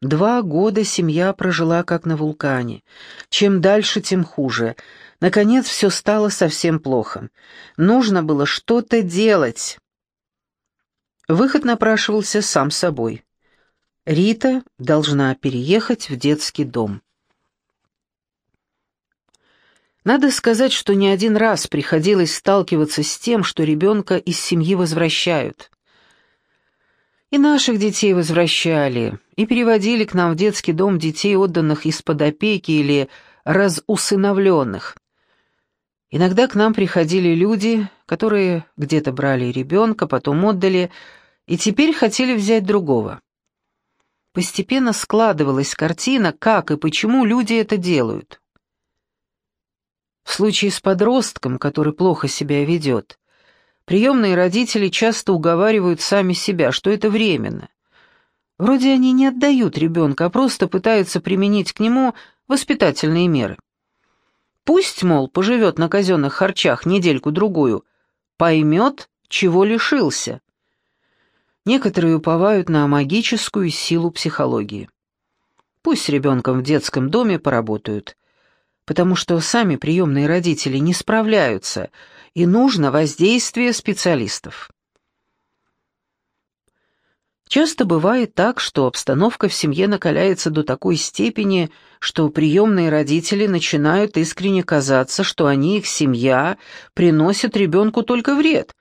Два года семья прожила как на вулкане. Чем дальше, тем хуже. Наконец, все стало совсем плохо. Нужно было что-то делать. Выход напрашивался сам собой. Рита должна переехать в детский дом. Надо сказать, что не один раз приходилось сталкиваться с тем, что ребенка из семьи возвращают. И наших детей возвращали, и переводили к нам в детский дом детей, отданных из-под опеки или разусыновленных. Иногда к нам приходили люди, которые где-то брали ребенка, потом отдали, и теперь хотели взять другого. Постепенно складывалась картина, как и почему люди это делают. В случае с подростком, который плохо себя ведет, приемные родители часто уговаривают сами себя, что это временно. Вроде они не отдают ребенка, а просто пытаются применить к нему воспитательные меры. Пусть, мол, поживет на казенных харчах недельку-другую, поймет, чего лишился. Некоторые уповают на магическую силу психологии. Пусть с ребенком в детском доме поработают, потому что сами приемные родители не справляются, и нужно воздействие специалистов. Часто бывает так, что обстановка в семье накаляется до такой степени, что приемные родители начинают искренне казаться, что они, их семья, приносят ребенку только вред,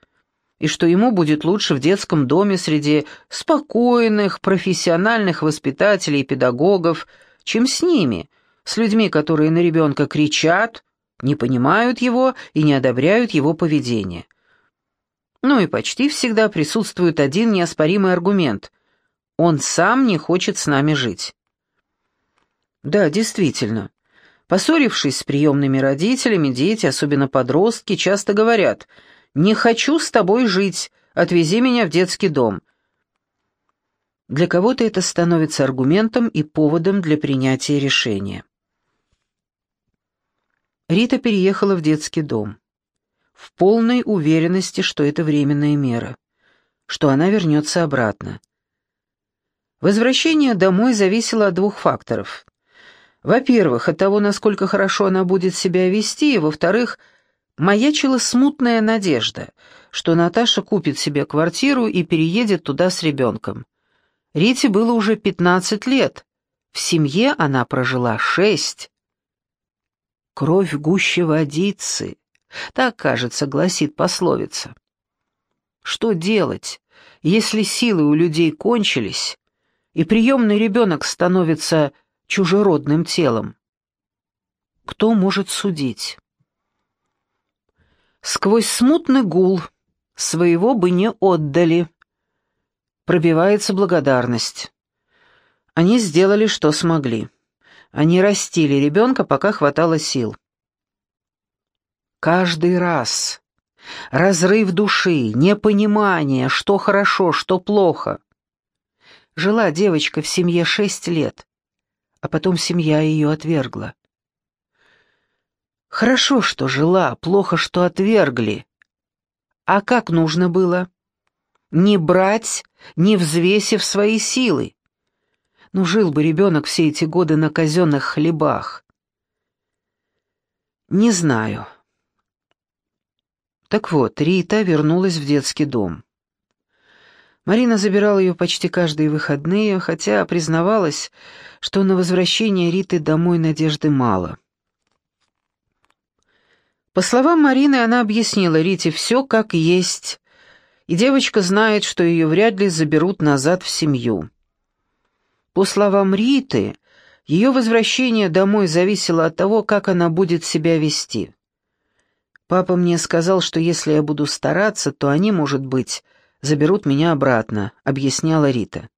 и что ему будет лучше в детском доме среди спокойных, профессиональных воспитателей и педагогов, чем с ними, с людьми, которые на ребенка кричат, не понимают его и не одобряют его поведение. Ну и почти всегда присутствует один неоспоримый аргумент. Он сам не хочет с нами жить. Да, действительно. Поссорившись с приемными родителями, дети, особенно подростки, часто говорят «Не хочу с тобой жить, отвези меня в детский дом». Для кого-то это становится аргументом и поводом для принятия решения. Рита переехала в детский дом в полной уверенности, что это временная мера, что она вернется обратно. Возвращение домой зависело от двух факторов. Во-первых, от того, насколько хорошо она будет себя вести, и, во-вторых, маячила смутная надежда, что Наташа купит себе квартиру и переедет туда с ребенком. Рите было уже 15 лет, в семье она прожила шесть. Кровь гуще водицы, так, кажется, гласит пословица. Что делать, если силы у людей кончились, и приемный ребенок становится чужеродным телом? Кто может судить? Сквозь смутный гул своего бы не отдали. Пробивается благодарность. Они сделали, что смогли. Они растили ребенка, пока хватало сил. Каждый раз. Разрыв души, непонимание, что хорошо, что плохо. Жила девочка в семье шесть лет, а потом семья ее отвергла. Хорошо, что жила, плохо, что отвергли. А как нужно было? Не брать, не взвесив свои силы. Ну, жил бы ребенок все эти годы на казенных хлебах. Не знаю. Так вот, Рита вернулась в детский дом. Марина забирала ее почти каждые выходные, хотя признавалась, что на возвращение Риты домой надежды мало. По словам Марины, она объяснила Рите все как есть, и девочка знает, что ее вряд ли заберут назад в семью. По словам Риты, ее возвращение домой зависело от того, как она будет себя вести. Папа мне сказал, что если я буду стараться, то они, может быть, заберут меня обратно», — объясняла Рита.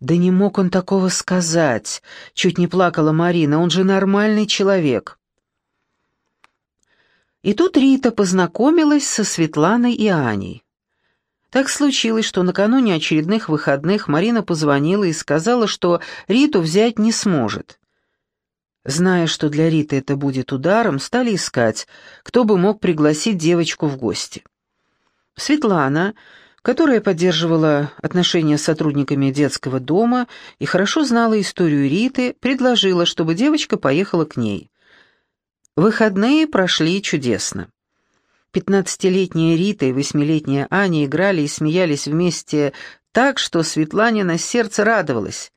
«Да не мог он такого сказать», — чуть не плакала Марина, «он же нормальный человек». И тут Рита познакомилась со Светланой и Аней. Так случилось, что накануне очередных выходных Марина позвонила и сказала, что Риту взять не сможет. Зная, что для Риты это будет ударом, стали искать, кто бы мог пригласить девочку в гости. Светлана, которая поддерживала отношения с сотрудниками детского дома и хорошо знала историю Риты, предложила, чтобы девочка поехала к ней. Выходные прошли чудесно. Пятнадцатилетняя Рита и восьмилетняя Аня играли и смеялись вместе так, что Светлане на сердце радовалась.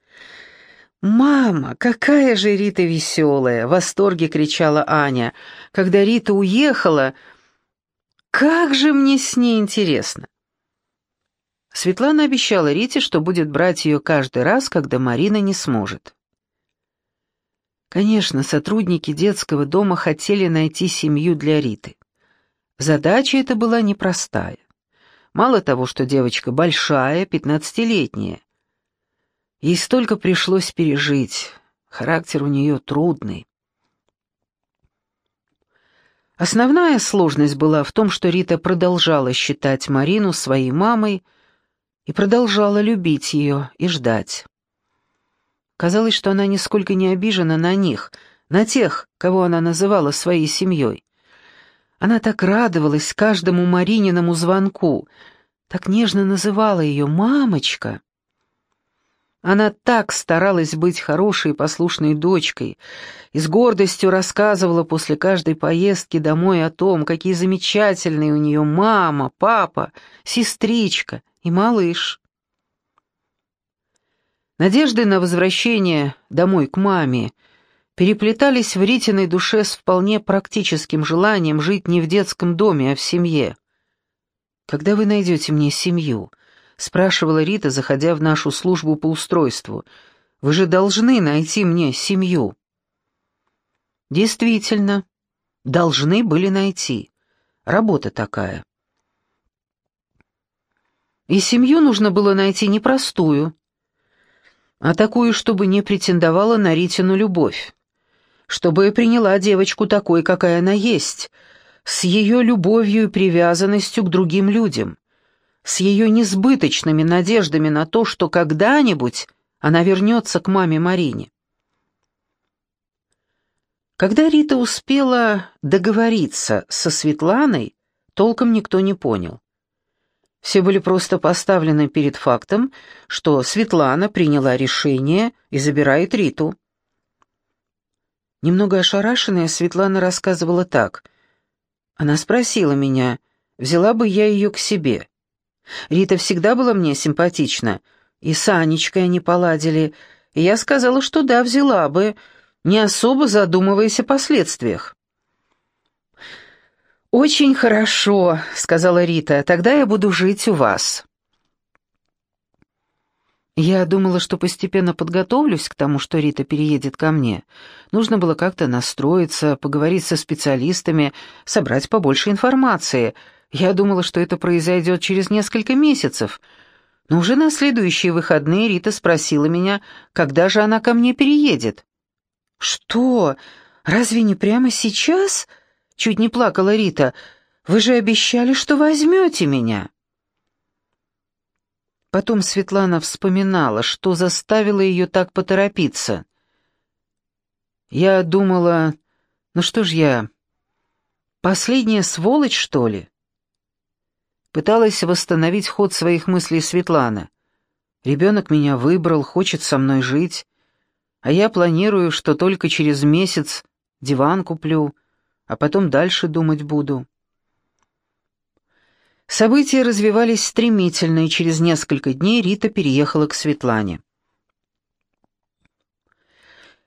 «Мама, какая же Рита веселая!» — в восторге кричала Аня. «Когда Рита уехала, как же мне с ней интересно!» Светлана обещала Рите, что будет брать ее каждый раз, когда Марина не сможет. Конечно, сотрудники детского дома хотели найти семью для Риты. Задача эта была непростая. Мало того, что девочка большая, пятнадцатилетняя. Ей столько пришлось пережить, характер у нее трудный. Основная сложность была в том, что Рита продолжала считать Марину своей мамой и продолжала любить ее и ждать. Казалось, что она нисколько не обижена на них, на тех, кого она называла своей семьей. Она так радовалась каждому Марининому звонку, так нежно называла ее «мамочка». Она так старалась быть хорошей и послушной дочкой и с гордостью рассказывала после каждой поездки домой о том, какие замечательные у нее мама, папа, сестричка и малыш. Надежды на возвращение домой к маме — переплетались в Ритиной душе с вполне практическим желанием жить не в детском доме, а в семье. «Когда вы найдете мне семью?» — спрашивала Рита, заходя в нашу службу по устройству. «Вы же должны найти мне семью». Действительно, должны были найти. Работа такая. И семью нужно было найти непростую, а такую, чтобы не претендовала на Ритину любовь чтобы приняла девочку такой, какая она есть, с ее любовью и привязанностью к другим людям, с ее несбыточными надеждами на то, что когда-нибудь она вернется к маме Марине. Когда Рита успела договориться со Светланой, толком никто не понял. Все были просто поставлены перед фактом, что Светлана приняла решение и забирает Риту. Немного ошарашенная, Светлана рассказывала так. Она спросила меня, взяла бы я ее к себе. Рита всегда была мне симпатична, и с Анечкой они поладили, и я сказала, что да, взяла бы, не особо задумываясь о последствиях. «Очень хорошо», — сказала Рита, — «тогда я буду жить у вас». Я думала, что постепенно подготовлюсь к тому, что Рита переедет ко мне. Нужно было как-то настроиться, поговорить со специалистами, собрать побольше информации. Я думала, что это произойдет через несколько месяцев. Но уже на следующие выходные Рита спросила меня, когда же она ко мне переедет. «Что? Разве не прямо сейчас?» — чуть не плакала Рита. «Вы же обещали, что возьмете меня». Потом Светлана вспоминала, что заставило ее так поторопиться. «Я думала, ну что ж я, последняя сволочь, что ли?» Пыталась восстановить ход своих мыслей Светлана. «Ребенок меня выбрал, хочет со мной жить, а я планирую, что только через месяц диван куплю, а потом дальше думать буду». События развивались стремительно, и через несколько дней Рита переехала к Светлане.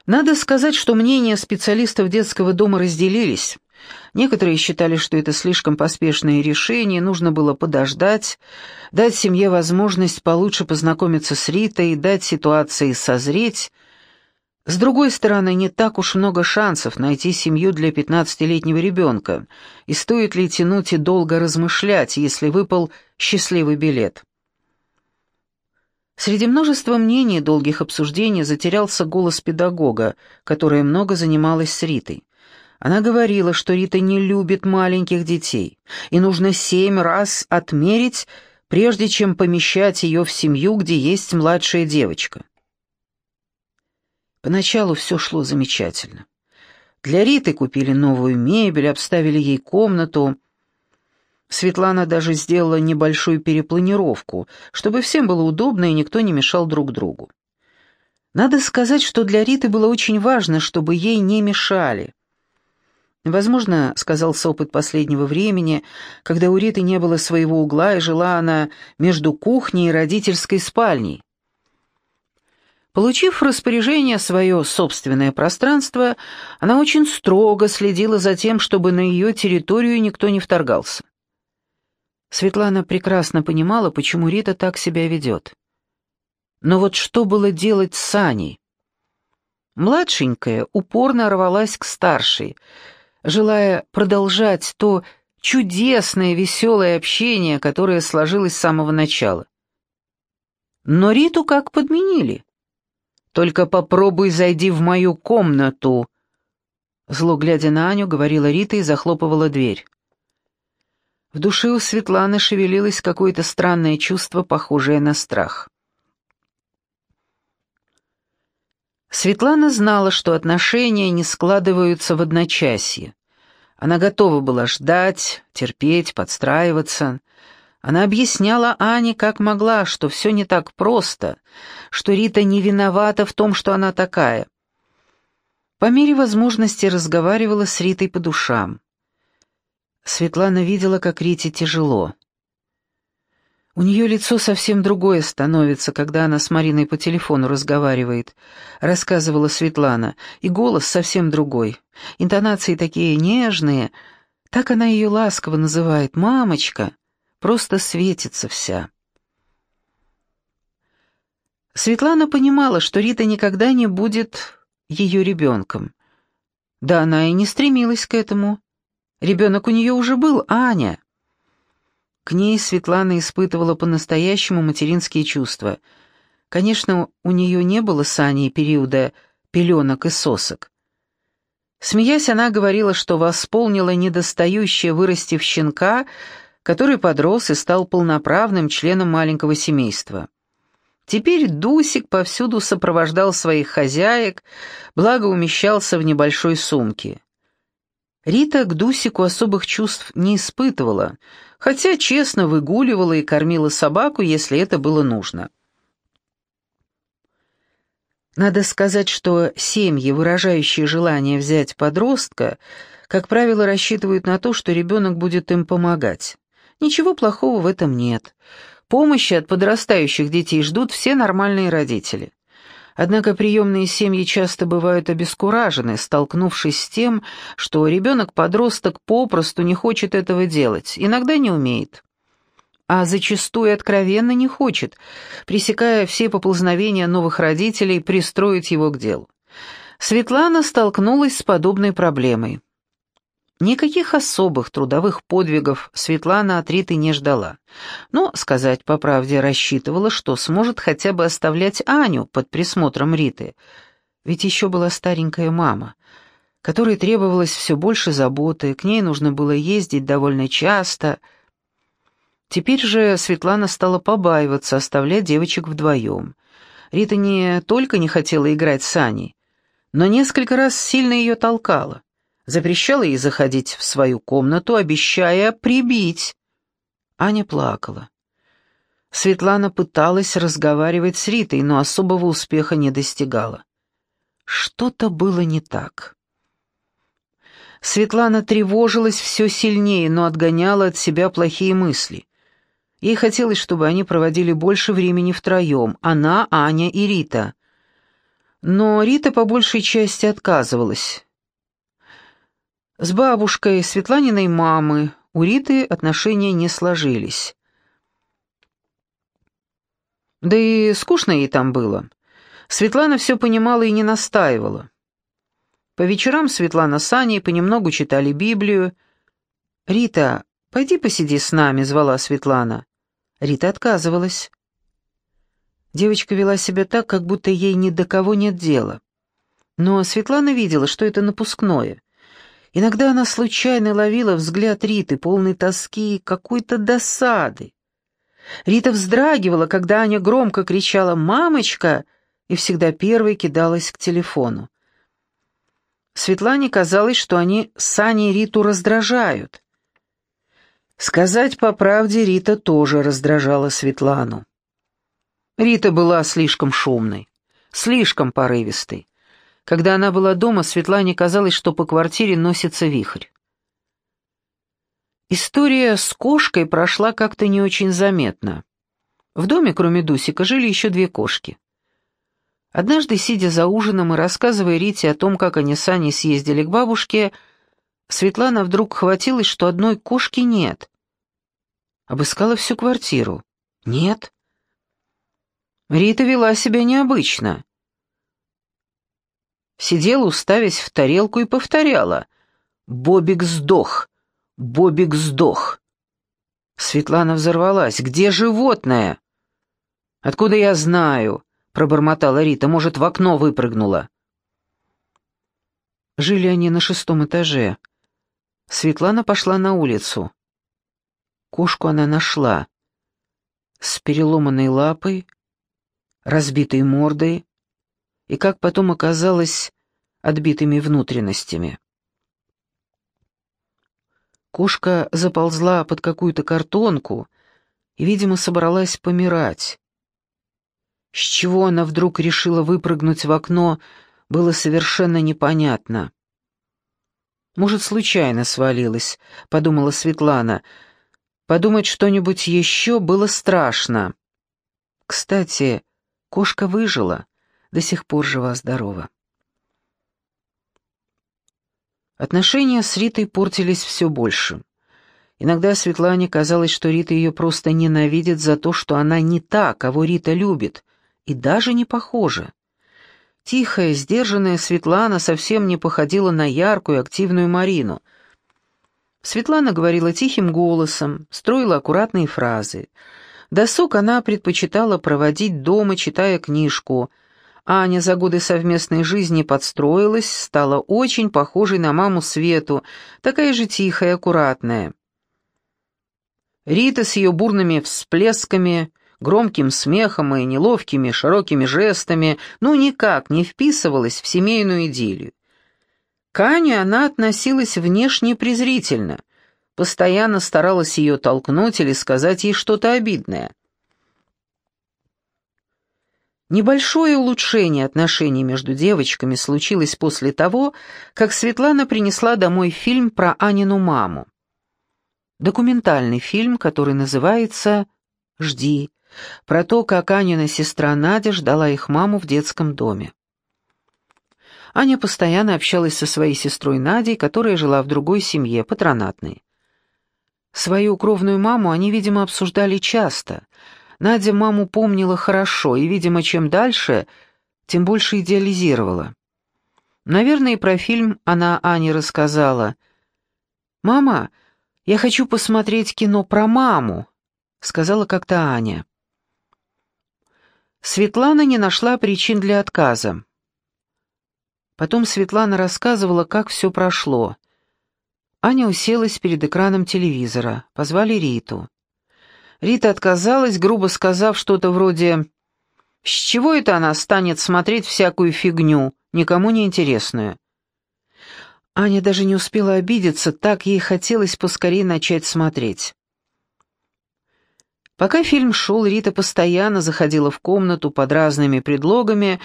Надо сказать, что мнения специалистов детского дома разделились. Некоторые считали, что это слишком поспешное решение, нужно было подождать, дать семье возможность получше познакомиться с Ритой, дать ситуации созреть, с другой стороны, не так уж много шансов найти семью для пятнадцатилетнего ребенка, и стоит ли тянуть и долго размышлять, если выпал счастливый билет. Среди множества мнений и долгих обсуждений затерялся голос педагога, которая много занималась с Ритой. Она говорила, что Рита не любит маленьких детей, и нужно семь раз отмерить, прежде чем помещать ее в семью, где есть младшая девочка. Поначалу все шло замечательно. Для Риты купили новую мебель, обставили ей комнату. Светлана даже сделала небольшую перепланировку, чтобы всем было удобно и никто не мешал друг другу. Надо сказать, что для Риты было очень важно, чтобы ей не мешали. Возможно, сказался опыт последнего времени, когда у Риты не было своего угла и жила она между кухней и родительской спальней. Получив в распоряжение свое собственное пространство, она очень строго следила за тем, чтобы на ее территорию никто не вторгался. Светлана прекрасно понимала, почему Рита так себя ведет. Но вот что было делать с Аней? Младшенькая упорно рвалась к старшей, желая продолжать то чудесное веселое общение, которое сложилось с самого начала. Но Риту как подменили. «Только попробуй зайди в мою комнату», Зло глядя на Аню, говорила Рита и захлопывала дверь. В душе у Светланы шевелилось какое-то странное чувство, похожее на страх. Светлана знала, что отношения не складываются в одночасье. Она готова была ждать, терпеть, подстраиваться. Она объясняла Ане, как могла, что все не так просто, что Рита не виновата в том, что она такая. По мере возможности разговаривала с Ритой по душам. Светлана видела, как Рите тяжело. У нее лицо совсем другое становится, когда она с Мариной по телефону разговаривает, рассказывала Светлана, и голос совсем другой, интонации такие нежные, так она ее ласково называет, «мамочка», просто светится вся. Светлана понимала, что Рита никогда не будет ее ребенком. Да она и не стремилась к этому. Ребенок у нее уже был, Аня. К ней Светлана испытывала по-настоящему материнские чувства. Конечно, у нее не было с Аней периода пеленок и сосок. Смеясь, она говорила, что восполнила недостающее, вырастив щенка, который подрос и стал полноправным членом маленького семейства. Теперь Дусик повсюду сопровождал своих хозяек, благо умещался в небольшой сумке. Рита к Дусику особых чувств не испытывала, хотя честно выгуливала и кормила собаку, если это было нужно. Надо сказать, что семьи, выражающие желание взять подростка, как правило, рассчитывают на то, что ребенок будет им помогать. Ничего плохого в этом нет. Помощи от подрастающих детей ждут все нормальные родители. Однако приемные семьи часто бывают обескуражены, столкнувшись с тем, что ребенок-подросток попросту не хочет этого делать, иногда не умеет. А зачастую откровенно не хочет, пресекая все поползновения новых родителей, пристроить его к делу. Светлана столкнулась с подобной проблемой. Никаких особых трудовых подвигов Светлана от Риты не ждала, но, сказать по правде, рассчитывала, что сможет хотя бы оставлять Аню под присмотром Риты, ведь еще была старенькая мама, которой требовалось все больше заботы, к ней нужно было ездить довольно часто. Теперь же Светлана стала побаиваться оставлять девочек вдвоем. Рита не только не хотела играть с Аней, но несколько раз сильно ее толкала запрещала ей заходить в свою комнату, обещая прибить. Аня плакала. Светлана пыталась разговаривать с Ритой, но особого успеха не достигала. Что-то было не так. Светлана тревожилась все сильнее, но отгоняла от себя плохие мысли. Ей хотелось, чтобы они проводили больше времени втроем, она, Аня и Рита. Но Рита по большей части отказывалась. С бабушкой Светланиной мамы у Риты отношения не сложились. Да и скучно ей там было. Светлана все понимала и не настаивала. По вечерам Светлана с Аней понемногу читали Библию. «Рита, пойди посиди с нами», — звала Светлана. Рита отказывалась. Девочка вела себя так, как будто ей ни до кого нет дела. Но Светлана видела, что это напускное — Иногда она случайно ловила взгляд Риты, полный тоски и какой-то досады. Рита вздрагивала, когда Аня громко кричала «Мамочка!» и всегда первой кидалась к телефону. Светлане казалось, что они с Аней Риту раздражают. Сказать по правде, Рита тоже раздражала Светлану. Рита была слишком шумной, слишком порывистой. Когда она была дома, Светлане казалось, что по квартире носится вихрь. История с кошкой прошла как-то не очень заметно. В доме, кроме Дусика, жили еще две кошки. Однажды, сидя за ужином и рассказывая Рите о том, как они с Аней съездили к бабушке, Светлана вдруг хватилась, что одной кошки нет. Обыскала всю квартиру. Нет. Рита вела себя необычно. Сидела, уставясь в тарелку, и повторяла. «Бобик сдох! Бобик сдох!» Светлана взорвалась. «Где животное?» «Откуда я знаю?» — пробормотала Рита. «Может, в окно выпрыгнула?» Жили они на шестом этаже. Светлана пошла на улицу. Кошку она нашла. С переломанной лапой, разбитой мордой и, как потом оказалось, отбитыми внутренностями. Кошка заползла под какую-то картонку и, видимо, собралась помирать. С чего она вдруг решила выпрыгнуть в окно, было совершенно непонятно. «Может, случайно свалилась», — подумала Светлана. «Подумать что-нибудь еще было страшно». Кстати, Кошка выжила, до сих пор жива-здорова. Отношения с Ритой портились все больше. Иногда Светлане казалось, что Рита ее просто ненавидит за то, что она не та, кого Рита любит, и даже не похожа. Тихая, сдержанная Светлана совсем не походила на яркую, активную Марину. Светлана говорила тихим голосом, строила аккуратные фразы — Досуг она предпочитала проводить дома, читая книжку. Аня за годы совместной жизни подстроилась, стала очень похожей на маму Свету, такая же тихая, аккуратная. Рита с ее бурными всплесками, громким смехом и неловкими широкими жестами ну никак не вписывалась в семейную идиллию. К Ане она относилась внешне презрительно — постоянно старалась ее толкнуть или сказать ей что-то обидное. Небольшое улучшение отношений между девочками случилось после того, как Светлана принесла домой фильм про Анину маму. Документальный фильм, который называется «Жди», про то, как Анина сестра Надя ждала их маму в детском доме. Аня постоянно общалась со своей сестрой Надей, которая жила в другой семье, патронатной. Свою кровную маму они, видимо, обсуждали часто. Надя маму помнила хорошо и, видимо, чем дальше, тем больше идеализировала. Наверное, и про фильм она Ане рассказала. «Мама, я хочу посмотреть кино про маму», — сказала как-то Аня. Светлана не нашла причин для отказа. Потом Светлана рассказывала, как все прошло — Аня уселась перед экраном телевизора. Позвали Риту. Рита отказалась, грубо сказав что-то вроде «С чего это она станет смотреть всякую фигню, никому не интересную?» Аня даже не успела обидеться, так ей хотелось поскорее начать смотреть. Пока фильм шел, Рита постоянно заходила в комнату под разными предлогами,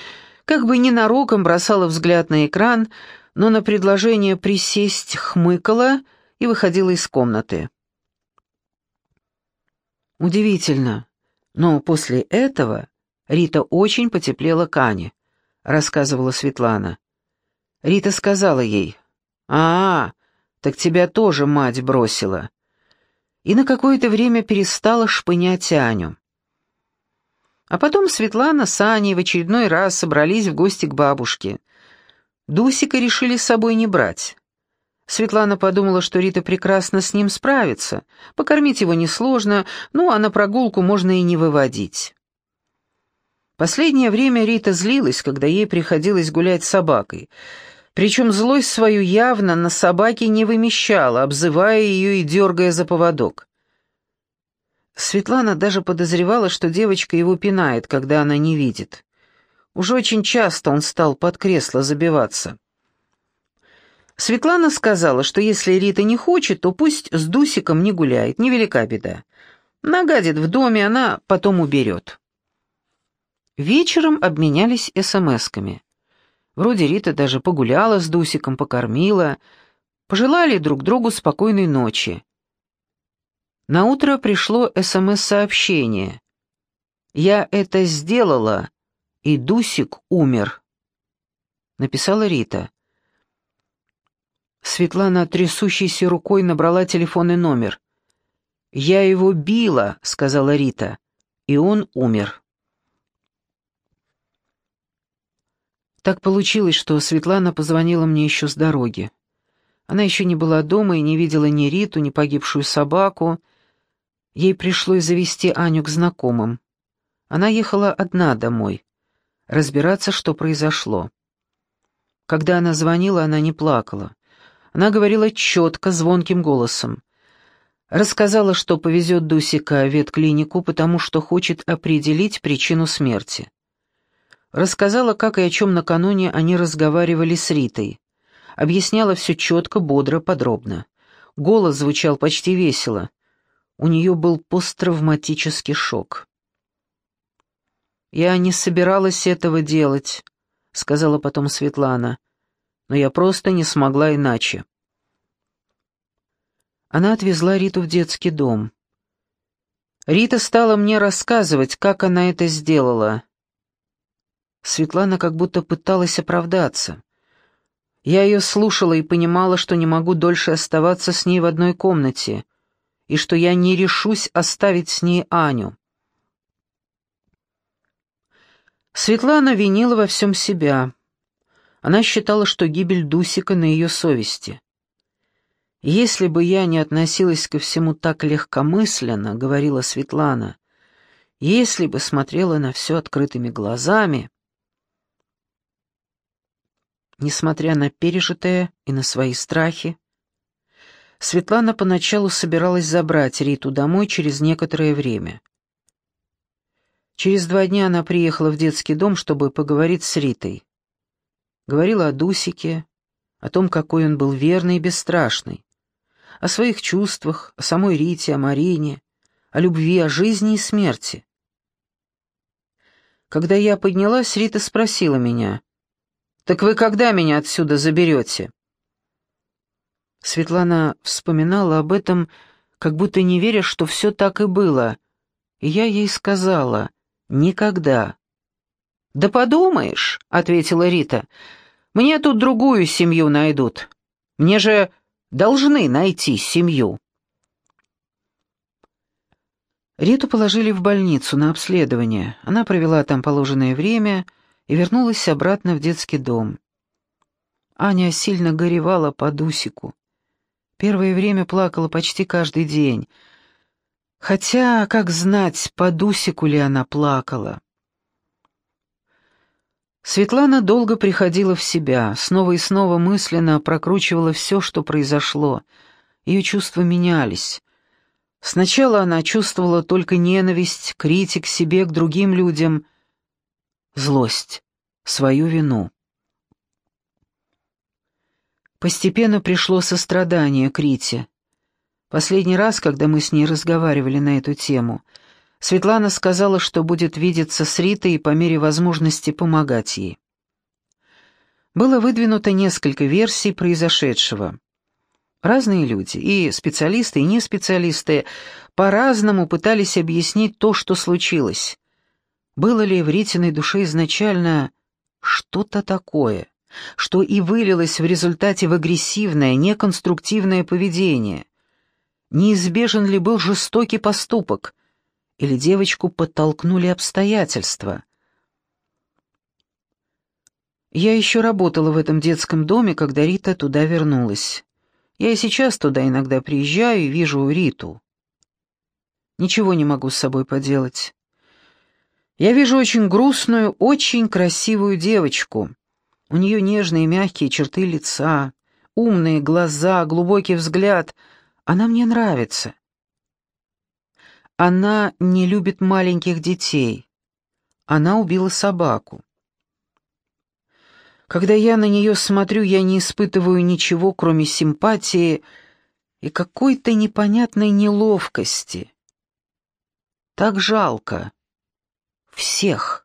как бы ненароком бросала взгляд на экран, но на предложение присесть хмыкала и выходила из комнаты. Удивительно, но после этого Рита очень потеплела к Ане, рассказывала Светлана. Рита сказала ей, «А, так тебя тоже мать бросила». И на какое-то время перестала шпынять Аню. А потом Светлана с Аней в очередной раз собрались в гости к бабушке — Дусика решили с собой не брать. Светлана подумала, что Рита прекрасно с ним справится, покормить его несложно, ну а на прогулку можно и не выводить. Последнее время Рита злилась, когда ей приходилось гулять с собакой, причем злость свою явно на собаке не вымещала, обзывая ее и дергая за поводок. Светлана даже подозревала, что девочка его пинает, когда она не видит. Уж очень часто он стал под кресло забиваться. Светлана сказала, что если Рита не хочет, то пусть с Дусиком не гуляет, невелика беда. Нагадит в доме, она потом уберет. Вечером обменялись смс-ками. Вроде Рита даже погуляла с Дусиком, покормила, пожелали друг другу спокойной ночи. На утро пришло СМС-сообщение. «Я это сделала, и Дусик умер», — написала Рита. Светлана трясущейся рукой набрала телефонный номер. «Я его била», — сказала Рита, — «и он умер». Так получилось, что Светлана позвонила мне еще с дороги. Она еще не была дома и не видела ни Риту, ни погибшую собаку, — Ей пришлось завести Аню к знакомым. Она ехала одна домой, разбираться, что произошло. Когда она звонила, она не плакала. Она говорила четко, звонким голосом. Рассказала, что повезет Дусика в ветклинику, потому что хочет определить причину смерти. Рассказала, как и о чем накануне они разговаривали с Ритой. Объясняла все четко, бодро, подробно. Голос звучал почти весело. У нее был посттравматический шок. «Я не собиралась этого делать», — сказала потом Светлана, «но я просто не смогла иначе». Она отвезла Риту в детский дом. Рита стала мне рассказывать, как она это сделала. Светлана как будто пыталась оправдаться. Я ее слушала и понимала, что не могу дольше оставаться с ней в одной комнате — и что я не решусь оставить с ней Аню. Светлана винила во всем себя. Она считала, что гибель Дусика на ее совести. «Если бы я не относилась ко всему так легкомысленно», — говорила Светлана, — «если бы смотрела на все открытыми глазами...» Несмотря на пережитое и на свои страхи, Светлана поначалу собиралась забрать Риту домой через некоторое время. Через два дня она приехала в детский дом, чтобы поговорить с Ритой. Говорила о Дусике, о том, какой он был верный и бесстрашный, о своих чувствах, о самой Рите, о Марине, о любви, о жизни и смерти. Когда я поднялась, Рита спросила меня, «Так вы когда меня отсюда заберете?» Светлана вспоминала об этом, как будто не веря, что все так и было. И я ей сказала «никогда». «Да подумаешь», — ответила Рита, — «мне тут другую семью найдут. Мне же должны найти семью». Риту положили в больницу на обследование. Она провела там положенное время и вернулась обратно в детский дом. Аня сильно горевала по Дусику. Первое время плакала почти каждый день. Хотя, как знать, по Дусику ли она плакала. Светлана долго приходила в себя, снова и снова мысленно прокручивала все, что произошло. Ее чувства менялись. Сначала она чувствовала только ненависть, критик себе, к другим людям, злость, свою вину. Постепенно пришло сострадание к Рите. Последний раз, когда мы с ней разговаривали на эту тему, Светлана сказала, что будет видеться с Ритой и по мере возможности помогать ей. Было выдвинуто несколько версий произошедшего. Разные люди, и специалисты, и не специалисты, по-разному пытались объяснить то, что случилось. Было ли в Ритиной душе изначально что-то такое? что и вылилось в результате в агрессивное, неконструктивное поведение. Неизбежен ли был жестокий поступок, или девочку подтолкнули обстоятельства? Я еще работала в этом детском доме, когда Рита туда вернулась. Я и сейчас туда иногда приезжаю и вижу Риту. Ничего не могу с собой поделать. Я вижу очень грустную, очень красивую девочку. У нее нежные мягкие черты лица, умные глаза, глубокий взгляд. Она мне нравится. Она не любит маленьких детей. Она убила собаку. Когда я на нее смотрю, я не испытываю ничего, кроме симпатии и какой-то непонятной неловкости. Так жалко. Всех.